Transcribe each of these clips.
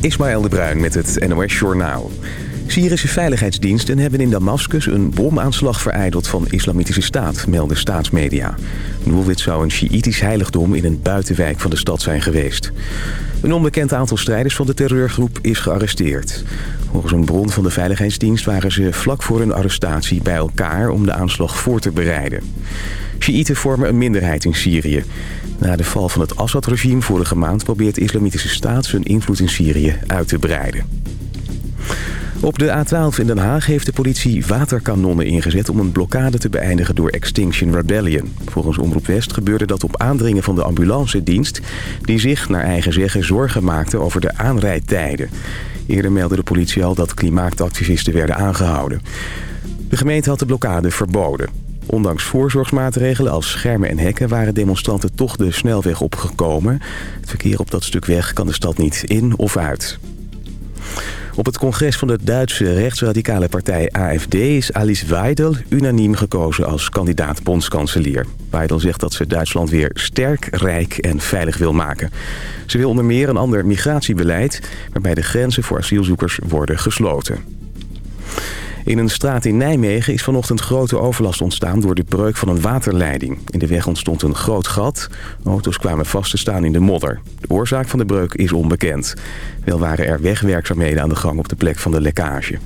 Ismaël de Bruin met het NOS Journaal. Syrische veiligheidsdiensten hebben in Damascus een bomaanslag vereideld van islamitische staat, melden staatsmedia. Doelwit zou een Sjiïtisch heiligdom in een buitenwijk van de stad zijn geweest. Een onbekend aantal strijders van de terreurgroep is gearresteerd. Volgens een bron van de veiligheidsdienst waren ze vlak voor hun arrestatie bij elkaar om de aanslag voor te bereiden. Sjiïten vormen een minderheid in Syrië. Na de val van het Assad-regime vorige maand probeert de Islamitische Staat zijn invloed in Syrië uit te breiden. Op de A12 in Den Haag heeft de politie waterkanonnen ingezet... om een blokkade te beëindigen door Extinction Rebellion. Volgens Omroep West gebeurde dat op aandringen van de ambulancedienst... die zich, naar eigen zeggen, zorgen maakte over de aanrijdtijden. Eerder meldde de politie al dat klimaatactivisten werden aangehouden. De gemeente had de blokkade verboden. Ondanks voorzorgsmaatregelen als schermen en hekken... waren demonstranten toch de snelweg opgekomen. Het verkeer op dat stuk weg kan de stad niet in of uit. Op het congres van de Duitse rechtsradicale partij AFD is Alice Weidel unaniem gekozen als kandidaat bondskanselier. Weidel zegt dat ze Duitsland weer sterk, rijk en veilig wil maken. Ze wil onder meer een ander migratiebeleid waarbij de grenzen voor asielzoekers worden gesloten. In een straat in Nijmegen is vanochtend grote overlast ontstaan door de breuk van een waterleiding. In de weg ontstond een groot gat. Auto's kwamen vast te staan in de modder. De oorzaak van de breuk is onbekend. Wel waren er wegwerkzaamheden aan de gang op de plek van de lekkage.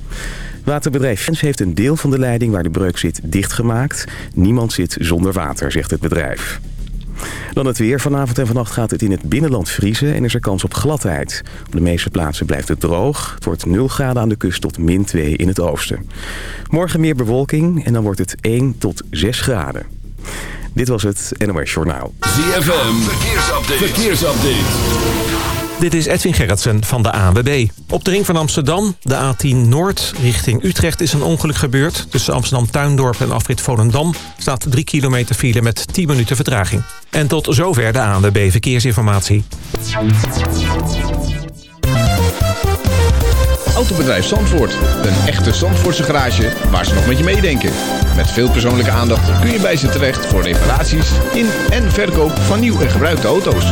Waterbedrijf Fens heeft een deel van de leiding waar de breuk zit dichtgemaakt. Niemand zit zonder water, zegt het bedrijf. Dan het weer. Vanavond en vannacht gaat het in het binnenland vriezen en is er kans op gladheid. Op de meeste plaatsen blijft het droog. Het wordt 0 graden aan de kust tot min 2 in het oosten. Morgen meer bewolking en dan wordt het 1 tot 6 graden. Dit was het NOS Journaal. ZFM, verkeersupdate. verkeersupdate. Dit is Edwin Gerritsen van de ANWB. Op de ring van Amsterdam, de A10 Noord, richting Utrecht is een ongeluk gebeurd. Tussen Amsterdam-Tuindorp en afrit Volendam staat 3 kilometer file met 10 minuten vertraging. En tot zover de ANWB Verkeersinformatie. Autobedrijf Zandvoort. Een echte Zandvoortse garage waar ze nog met je meedenken. Met veel persoonlijke aandacht kun je bij ze terecht voor reparaties in en verkoop van nieuw en gebruikte auto's.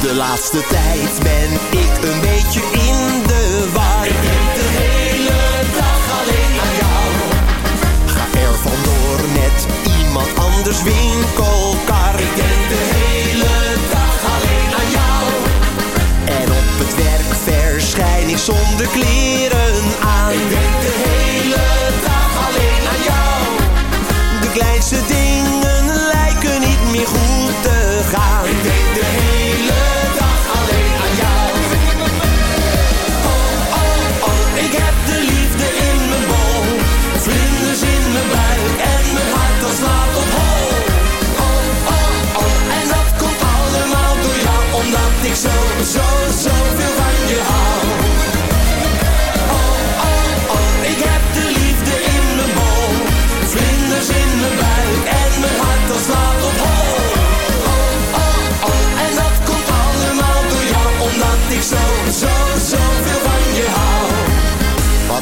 De laatste tijd ben ik een beetje in de war. Ik denk de hele dag alleen aan jou. Ga er vandoor met iemand anders winkelkar. Ik denk de hele dag alleen aan jou. En op het werk verschijn ik zonder kleren aan. Ik denk de hele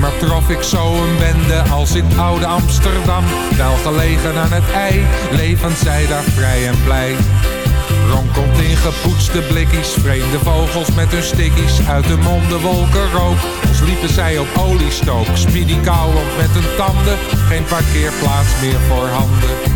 nimmer trof ik zo een bende als in oude Amsterdam. Wel gelegen aan het ei, levend zij daar vrij en blij. Ronkelt in gepoetste blikkies, vreemde vogels met hun stickies. Uit de monden wolken rook, als liepen zij op oliestook. Speedy kauwend met hun tanden, geen parkeerplaats meer voor handen.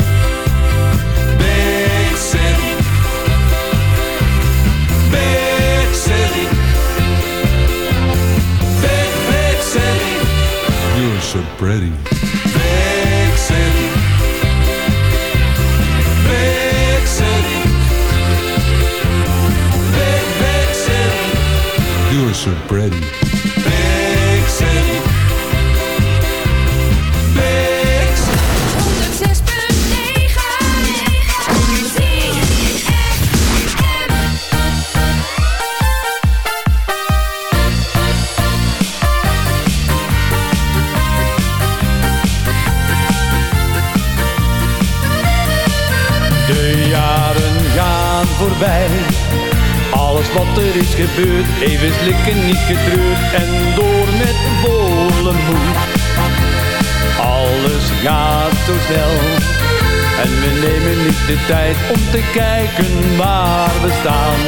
You're so pretty. Big city. Big city. Big, big Alles wat er is gebeurd, even slikken niet getreurd en door met volle moed. Alles gaat zo snel en we nemen niet de tijd om te kijken waar we staan.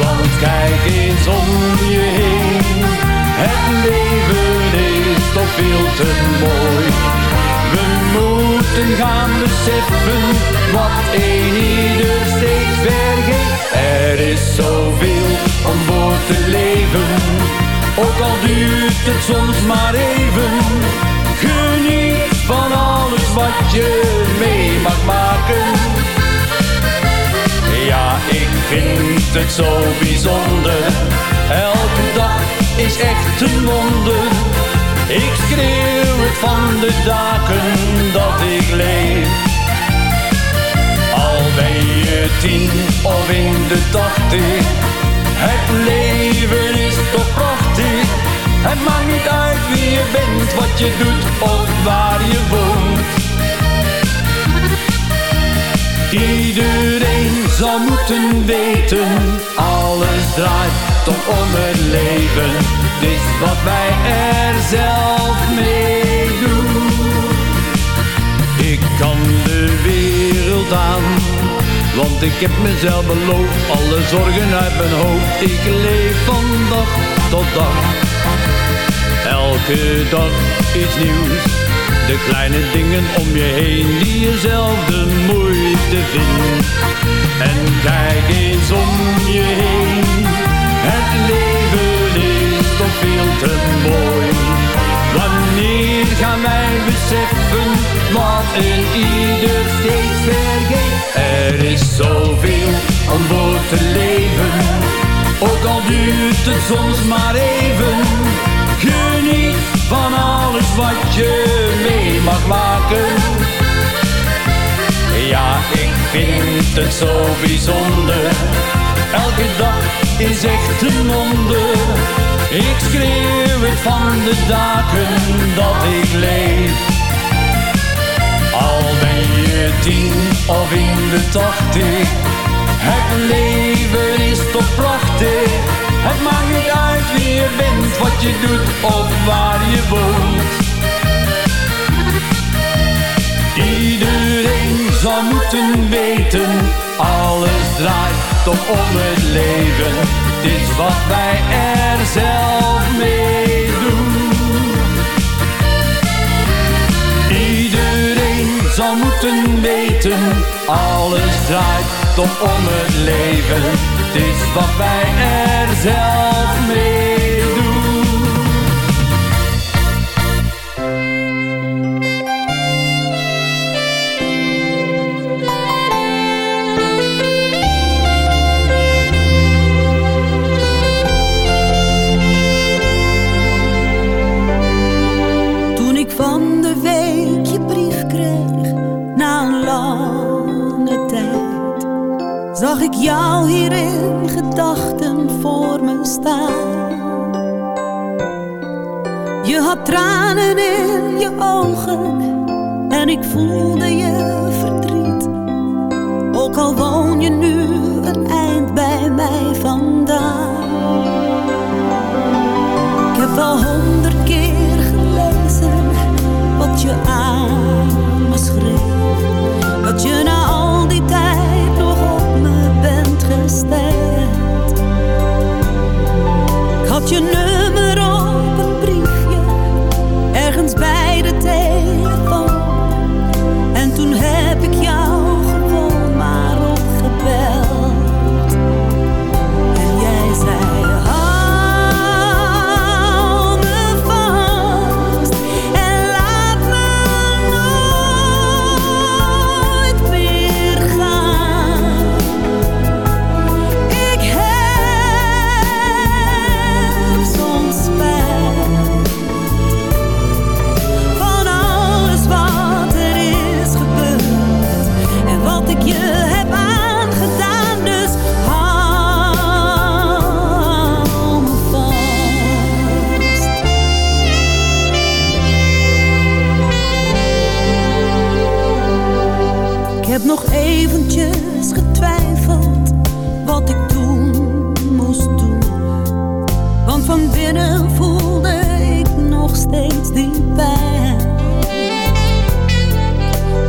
Want kijk eens om je heen, het leven is toch veel te mooi. Gaan beseffen wat een ieder steeds vergeet. Er is zoveel om voor te leven, ook al duurt het soms maar even. Geniet van alles wat je mee mag maken. Ja, ik vind het zo bijzonder. Elke dag is echt een wonder. Ik schreeuw het van de daken dat ik leef. Al ben je tien of in de tachtig. Het leven is toch prachtig. Het maakt niet uit wie je bent, wat je doet of waar je woont. Iedereen zou moeten weten, alles draait toch om het leven. Het is wat wij er zelf mee doen. Ik kan de wereld aan, Want ik heb mezelf beloofd, alle zorgen uit mijn hoofd. Ik leef van dag tot dag. Elke dag iets nieuws. De kleine dingen om je heen die je zelf de moeite vindt. En kijk eens om je heen. Te mooi. Wanneer gaan wij beseffen wat een ieder steeds vergeet? Er is zoveel om voor te leven, ook al duurt het soms maar even. Geniet van alles wat je mee mag maken. Ja, ik vind het zo bijzonder. Elke dag is echt een wonder. Ik schreeuw het van de daken dat ik leef. Al ben je tien of in de tachtig. Het leven is toch prachtig. Het maakt niet uit wie je bent, wat je doet of waar je woont. Iedereen zou moeten weten, alles draait toch om het leven. Is wat wij er zelf mee doen. Iedereen zou moeten weten, alles draait toch om het leven. Het is wat wij er zelf mee doen. Jou hier in gedachten voor me staan. Je had tranen in je ogen en ik voelde je verdriet. Ook al woon je nu een eind bij mij vandaan. Ik heb wel honderd Ik had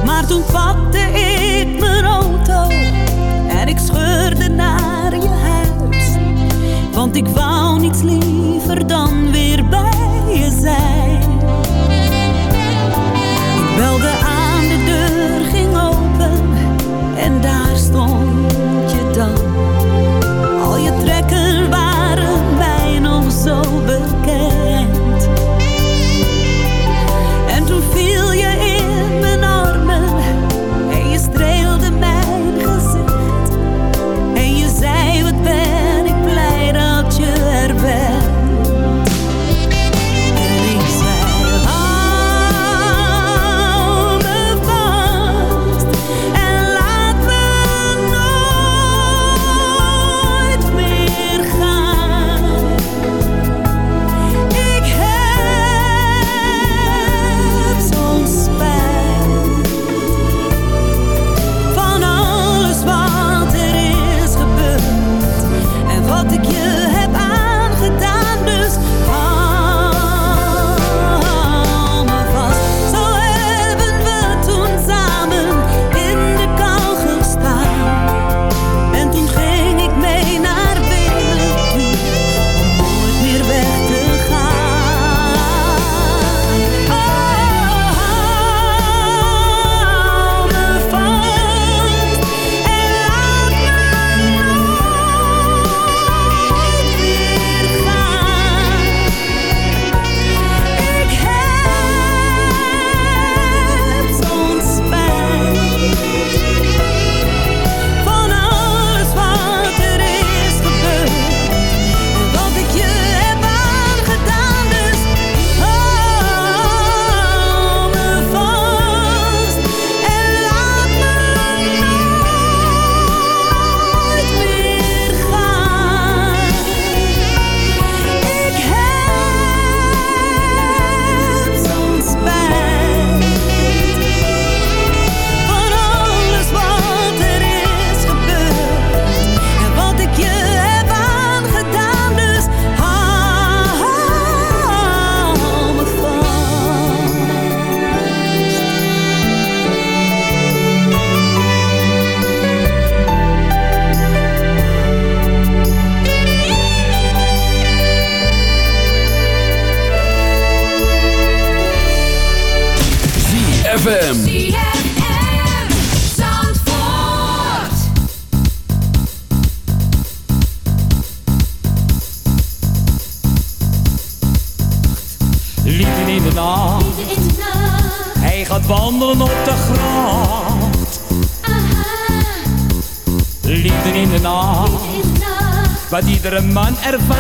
Maar toen pakte ik mijn auto en ik scheurde naar je huis. Want ik wou niets liever edifying.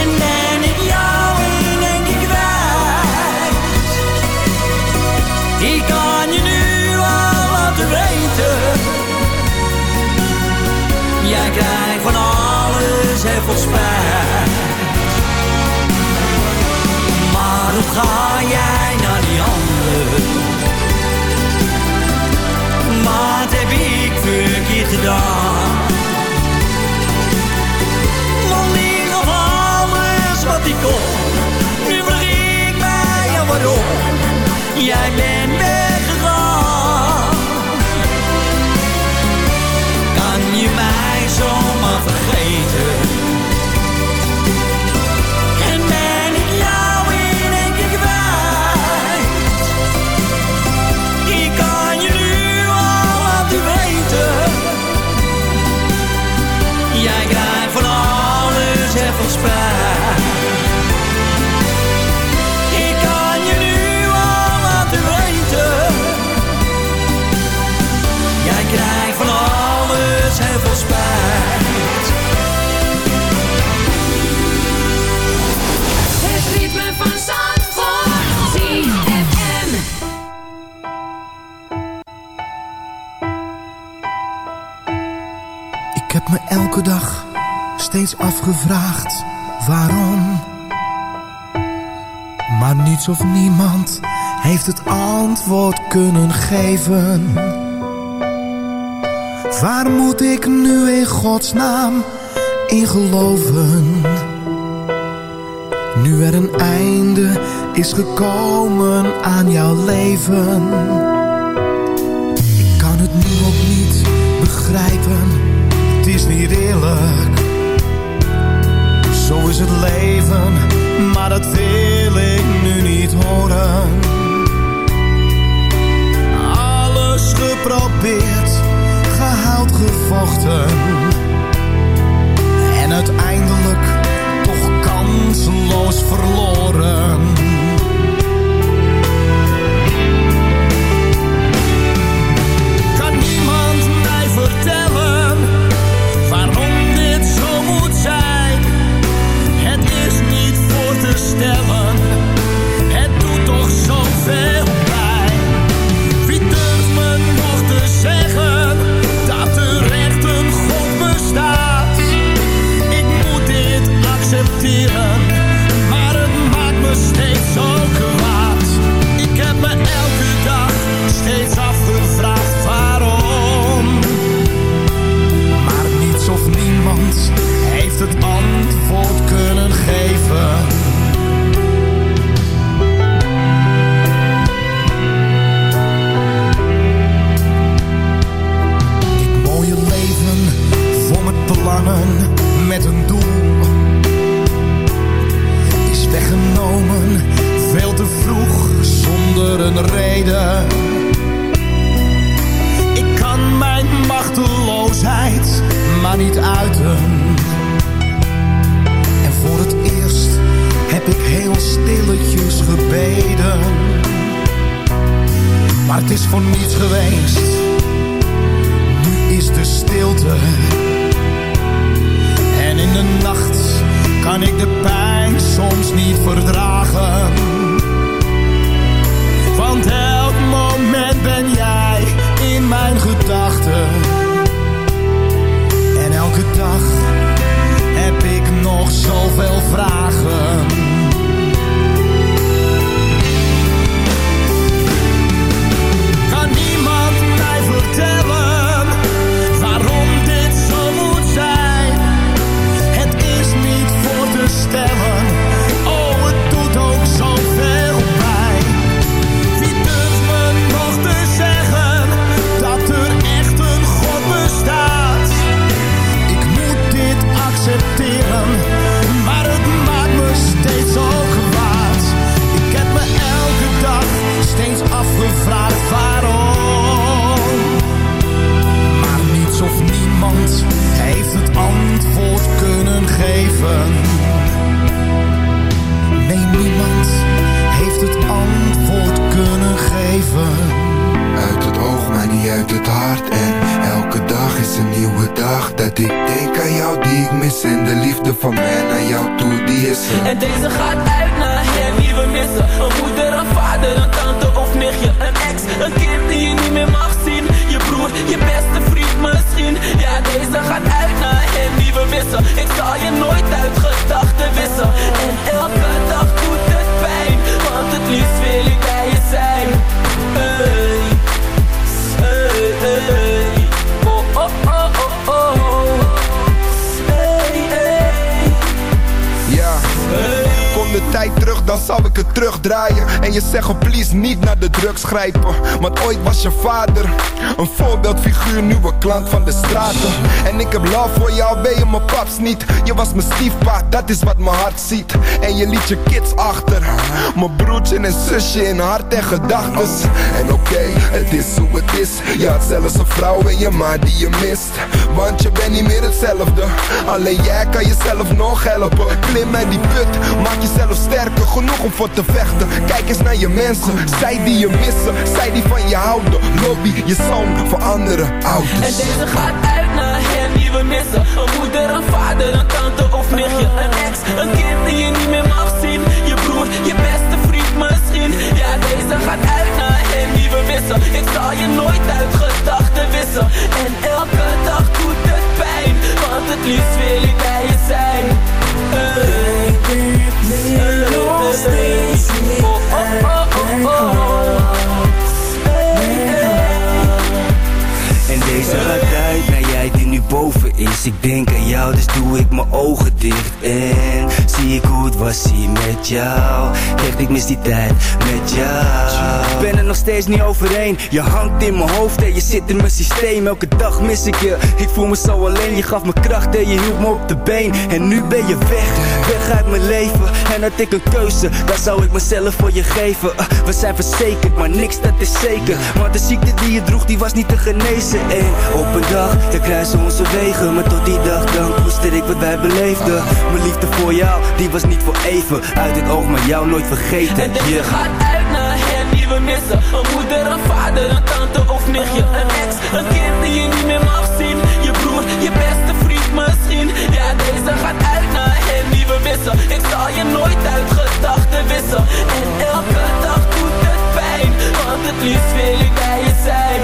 En ben ik jouw en denk ik ik kan je nu al wat weten. Jij krijgt van alles en vol spijt, maar hoe ga jij naar die andere? Maat heb ik voor? Nu vraag ik mij ja waarom? Jij bent weggegaan. Kan je mij zomaar vergeten? En ben ik jou in één keer kwijt? Ik kan je nu al laten weten. Jij krijgt van alles en spijt. Steeds afgevraagd waarom. Maar niets of niemand heeft het antwoord kunnen geven. Waar moet ik nu in godsnaam in geloven? Nu er een einde is gekomen aan jouw leven. Het leven, maar dat wil ik nu niet horen. Alles geprobeerd, gehaald, gevochten. En uiteindelijk toch kansenloos verloren. Accepteren, maar het maakt me steeds zo kwaad. Een reden. Ik kan mijn machteloosheid maar niet uiten. En voor het eerst heb ik heel stilletjes gebeden. Maar het is voor niets geweest. Nu is de stilte. En in de nacht kan ik de pijn soms niet verdragen. Want elk moment ben jij in mijn gedachten. En elke dag heb ik nog zoveel vragen. Het hart En elke dag is een nieuwe dag Dat ik denk aan jou die ik mis En de liefde van mij naar jou toe, die is En deze gaat uit naar hen die we missen. Een moeder, een vader, een tante of nichtje Een ex, een kind die je niet meer mag zien. Je broer, je beste vriend misschien. Ja, deze gaat uit naar hen die we missen. Ik zal je nooit uit gedachten wissen. En elke dag doet het pijn Want het liefst wil ik bij je zijn dan zal ik het terugdraaien. En je zeggen please niet naar de drugs grijpen. Want ooit was je vader Een voorbeeldfiguur, een klant van de straten. En ik heb love voor jou, ben je mijn paps niet? Je was mijn stiefpa, dat is wat mijn hart ziet. En je liet je kids achter Mijn broertje en zusje in hart en gedachtes En oké, het is hoe het is. Je had zelfs een vrouw en je ma die je mist. Want je bent niet meer hetzelfde. Alleen jij kan jezelf nog helpen. Klim uit die put, maak jezelf sterker om voor te vechten. Kijk eens naar je mensen. Zij die je missen, zij die van je houden. Lobby je zoon voor andere En ouders deze gaat uit naar hen die we Een moeder, een vader, een tante of nichtje. Een ex, een kind die je niet meer mag zien. Je broer, je beste vriend misschien. Ja, deze gaat uit naar hen die we missen. Ik zal je nooit uit gedachten wissen. En elke dag doet het pijn Want het liefst wil ik bij je zijn En deze gaat nu boven is. Ik denk aan jou, dus doe ik mijn ogen dicht. En zie ik hoe het was hier met jou. Echt, ik mis die tijd met jou. Ik ben er nog steeds niet overheen. Je hangt in mijn hoofd en je zit in mijn systeem. Elke dag mis ik je, ik voel me zo alleen. Je gaf me kracht en je hield me op de been. En nu ben je weg, weg uit mijn leven. En had ik een keuze, dan zou ik mezelf voor je geven. Uh, We zijn verzekerd, maar niks dat is zeker. Want de ziekte die je droeg, die was niet te genezen. En op een dag, dan kruisen onze wegen. Maar tot die dag, dan koester ik wat wij beleefden. Mijn liefde voor jou, die was niet voor even. Uit het oog, maar jou nooit vergeten. En Yeah. gaat uit naar hen die we missen. Een moeder, een vader, een tante of nichtje. Een ex, een kind die je niet meer mag zien. Je broer, je beste vriend misschien. Ja, deze gaat uit naar hen die we missen. Ik zal je nooit uit gedachten wissen. En elke dag doet het pijn Want het liefst wil ik bij je zijn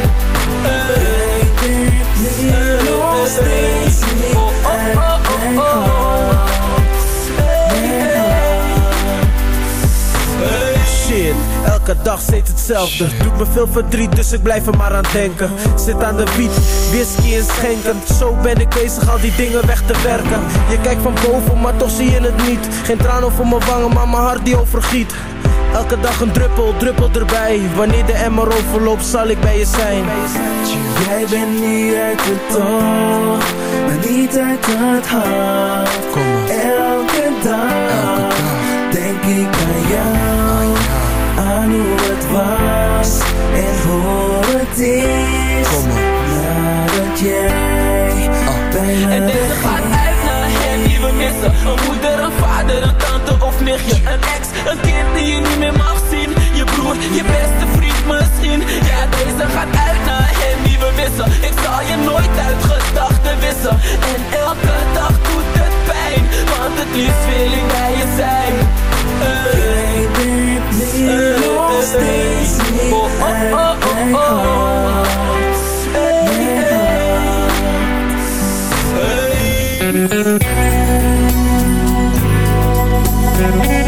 elke dag steeds hetzelfde. Doet me veel verdriet, dus ik blijf er maar aan denken. Zit aan de wiet, whisky en schenken. Zo ben ik bezig al die dingen weg te werken. Je kijkt van boven, maar toch zie je het niet. Geen traan over mijn wangen, maar mijn hart die overgiet Elke dag een druppel, druppel erbij. Wanneer de emmer overloopt, zal ik bij je zijn. Jij bent niet uit het oog, maar niet uit het hart. Elke dag, denk ik aan jou, aan hoe het was en hoe het is. Nadat jij bij me En deze gaat uit naar hen die we missen nichtje Een ex, een kind die je niet meer mag zien. Je broer, je beste vriend misschien. Ja, deze gaat uit naar die we missen. Ik zal je nooit uit gedachten wissen. En elke dag doet het pijn Want het liefst wil ik bij je zijn. Niet nog steeds niet Oh, oh, oh, oh, oh. Ik heb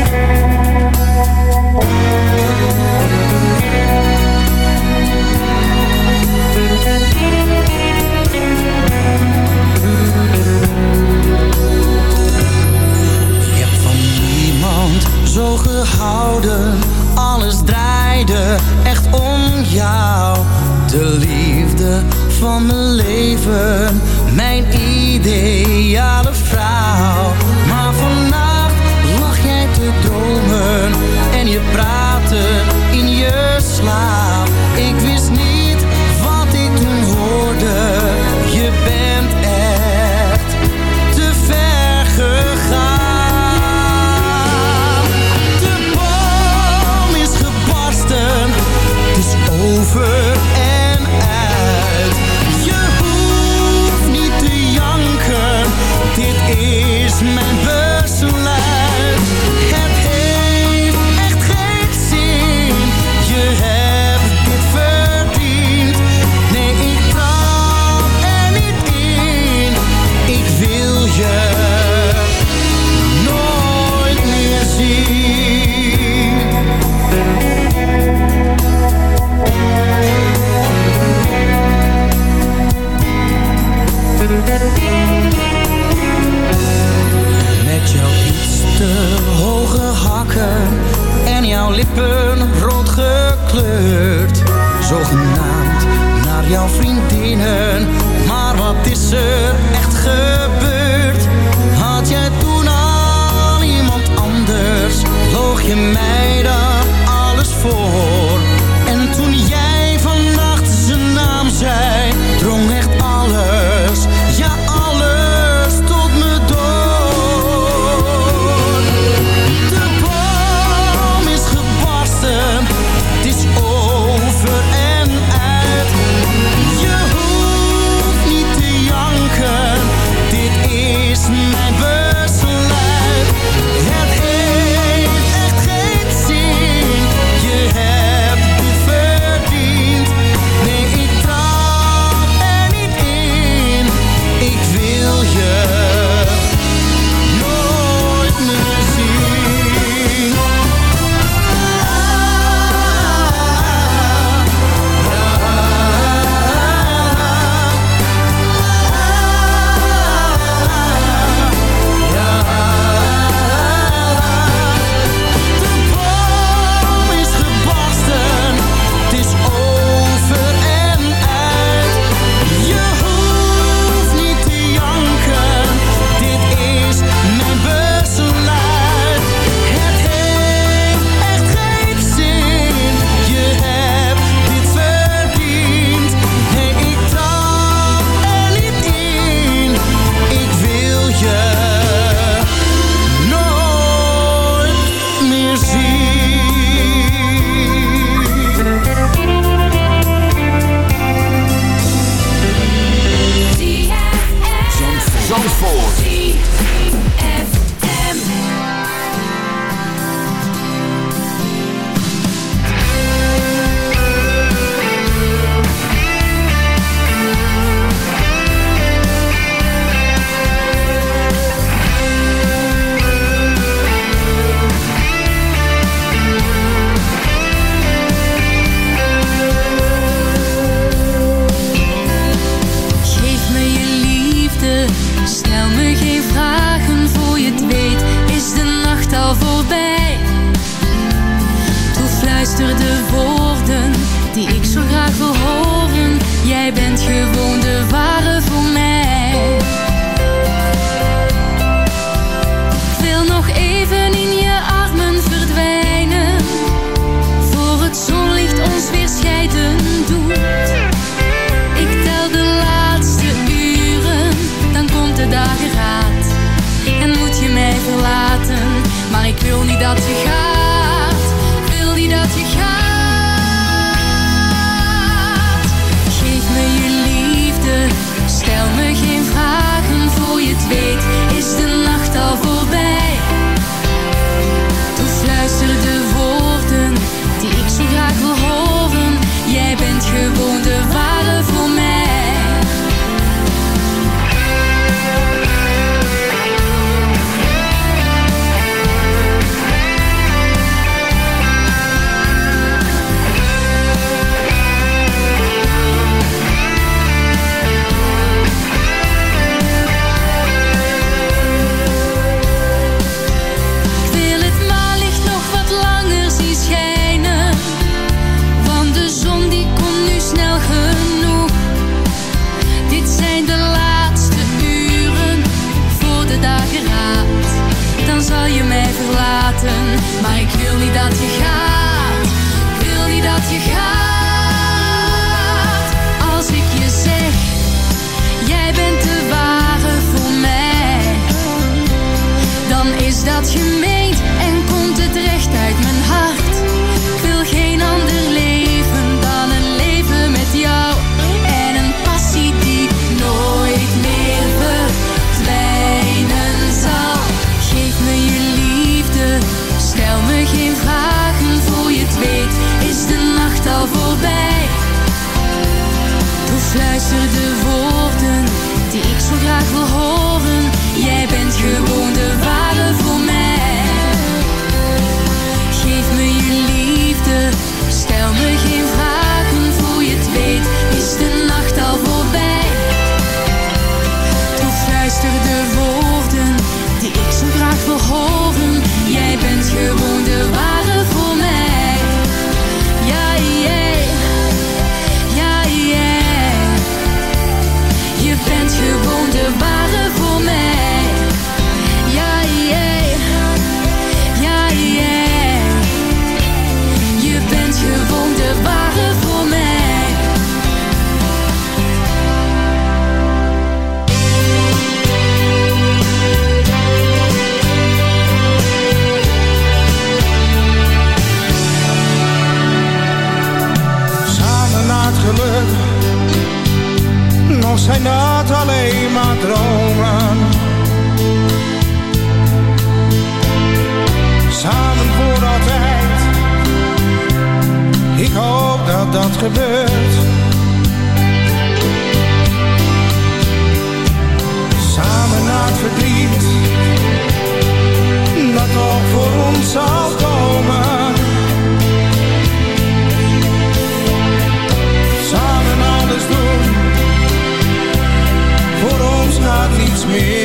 gaat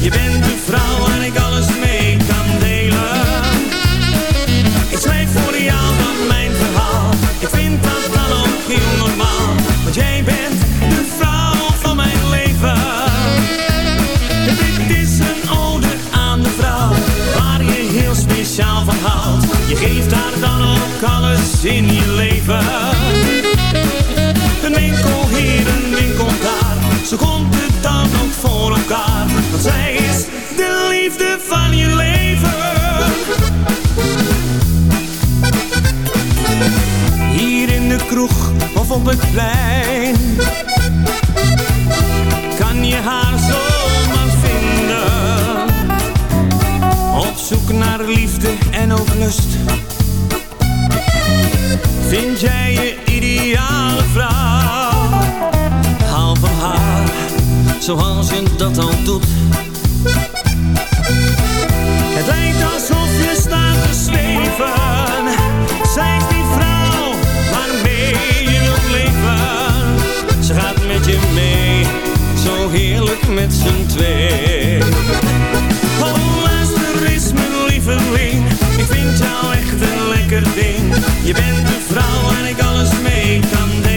Je bent de vrouw waar ik alles mee kan delen. Ik schrijf voor jou dan mijn verhaal. Ik vind dat dan ook heel normaal Want jij bent de vrouw van mijn leven. Dit is een ode aan de vrouw Waar je heel speciaal van houdt. Je geeft haar dan ook alles in Want zij is de liefde van je leven. Hier in de kroeg of op het plein Kan je haar zomaar vinden. Op zoek naar liefde en ook lust Vind jij je ideale vrouw zoals je dat al doet. Het lijkt alsof je staat te zweven. Zij is die vrouw waarmee je wilt leven. Ze gaat met je mee, zo heerlijk met z'n twee. Oh eens mijn lieveling. Ik vind jou echt een lekker ding. Je bent de vrouw waar ik alles mee kan delen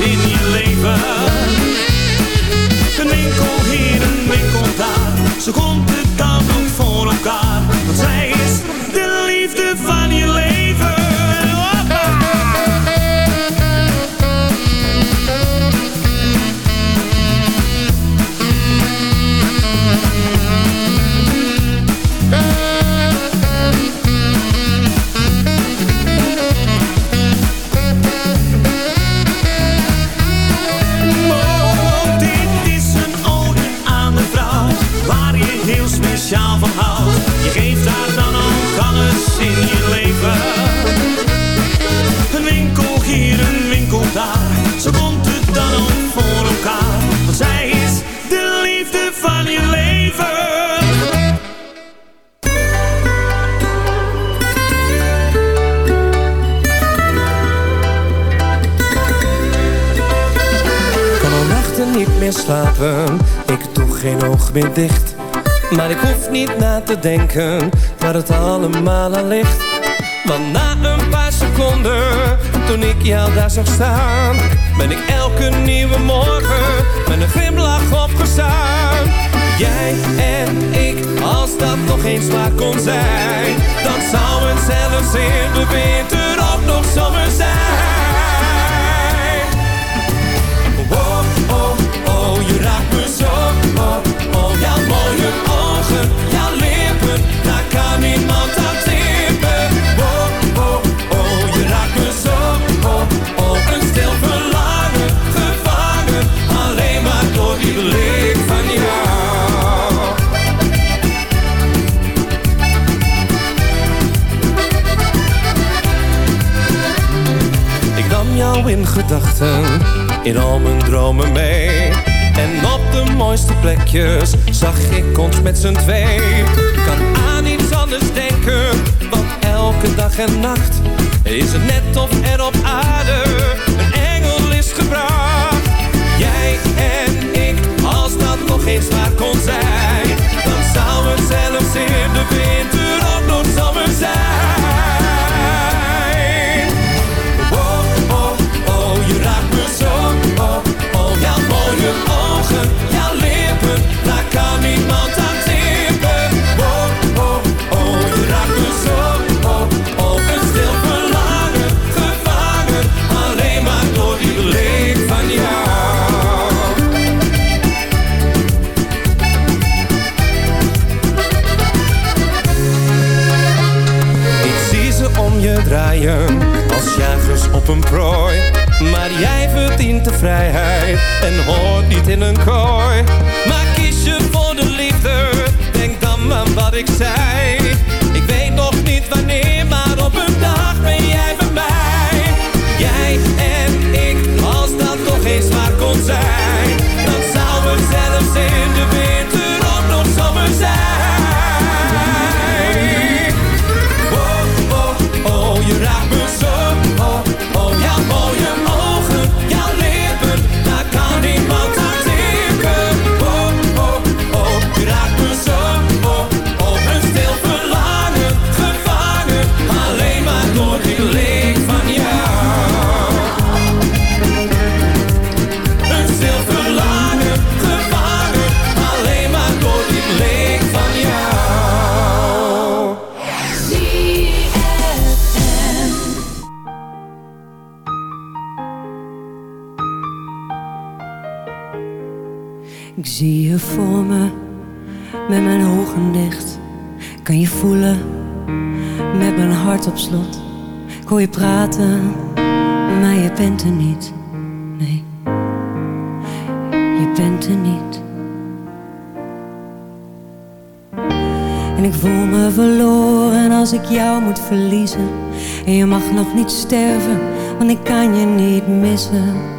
in je leven. Een winkel hier, een winkel daar. Zo komt het dan ook voor elkaar. Want zij ik doe geen oog meer dicht. Maar ik hoef niet na te denken waar het allemaal aan ligt. Want na een paar seconden, toen ik jou daar zag staan, ben ik elke nieuwe morgen met een glimlach opgestaan. Jij en ik, als dat nog eens waar kon zijn, dan zou het zelfs in de winter ook nog zomer zijn. Gedachten, in al mijn dromen mee. En op de mooiste plekjes zag ik ons met z'n twee. Kan aan iets anders denken, want elke dag en nacht is het net of er op aarde een engel is gebracht. Jij en ik, als dat nog eens waar kon zijn, dan zou het zelfs in de winter ook nog zomer zijn. Maar jij verdient de vrijheid en hoort niet in een kooi. Maar kies je voor de liefde, denk dan aan wat ik zei. Ik weet nog niet wanneer, maar op een dag ben jij bij Ik zie je voor me, met mijn ogen dicht. Kan je voelen, met mijn hart op slot. Ik hoor je praten, maar je bent er niet. Nee, je bent er niet. En ik voel me verloren als ik jou moet verliezen. En je mag nog niet sterven, want ik kan je niet missen.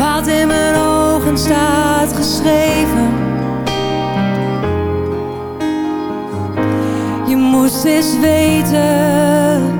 wat in mijn ogen staat geschreven. Je moest eens weten.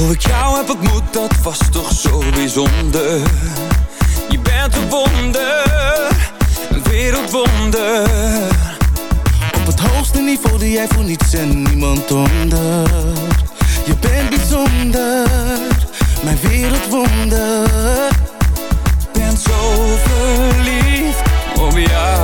Hoe ik jou heb ontmoet, dat was toch zo bijzonder. Je bent een wonder, een wereldwonder. Op het hoogste niveau doe jij voor niets en niemand onder. Je bent bijzonder, mijn wereldwonder. Ben zo verliefd op jou.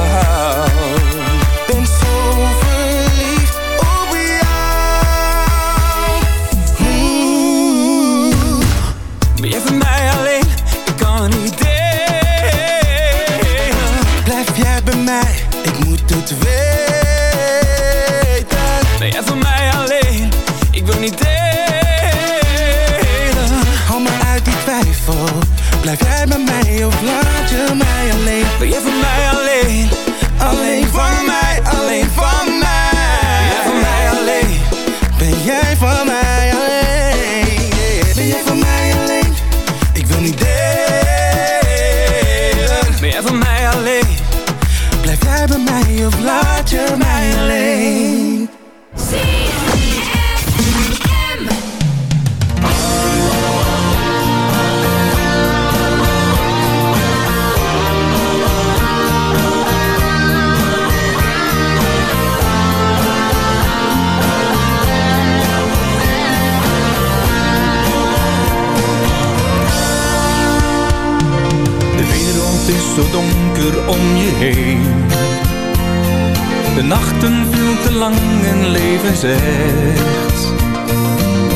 Zegt.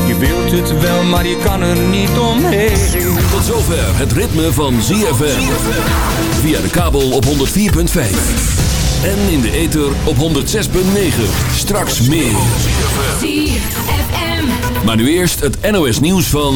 Je wilt het wel, maar je kan er niet omheen. Tot zover het ritme van ZFM. Via de kabel op 104.5. En in de ether op 106.9. Straks meer. ZFM. Maar nu eerst het NOS nieuws van...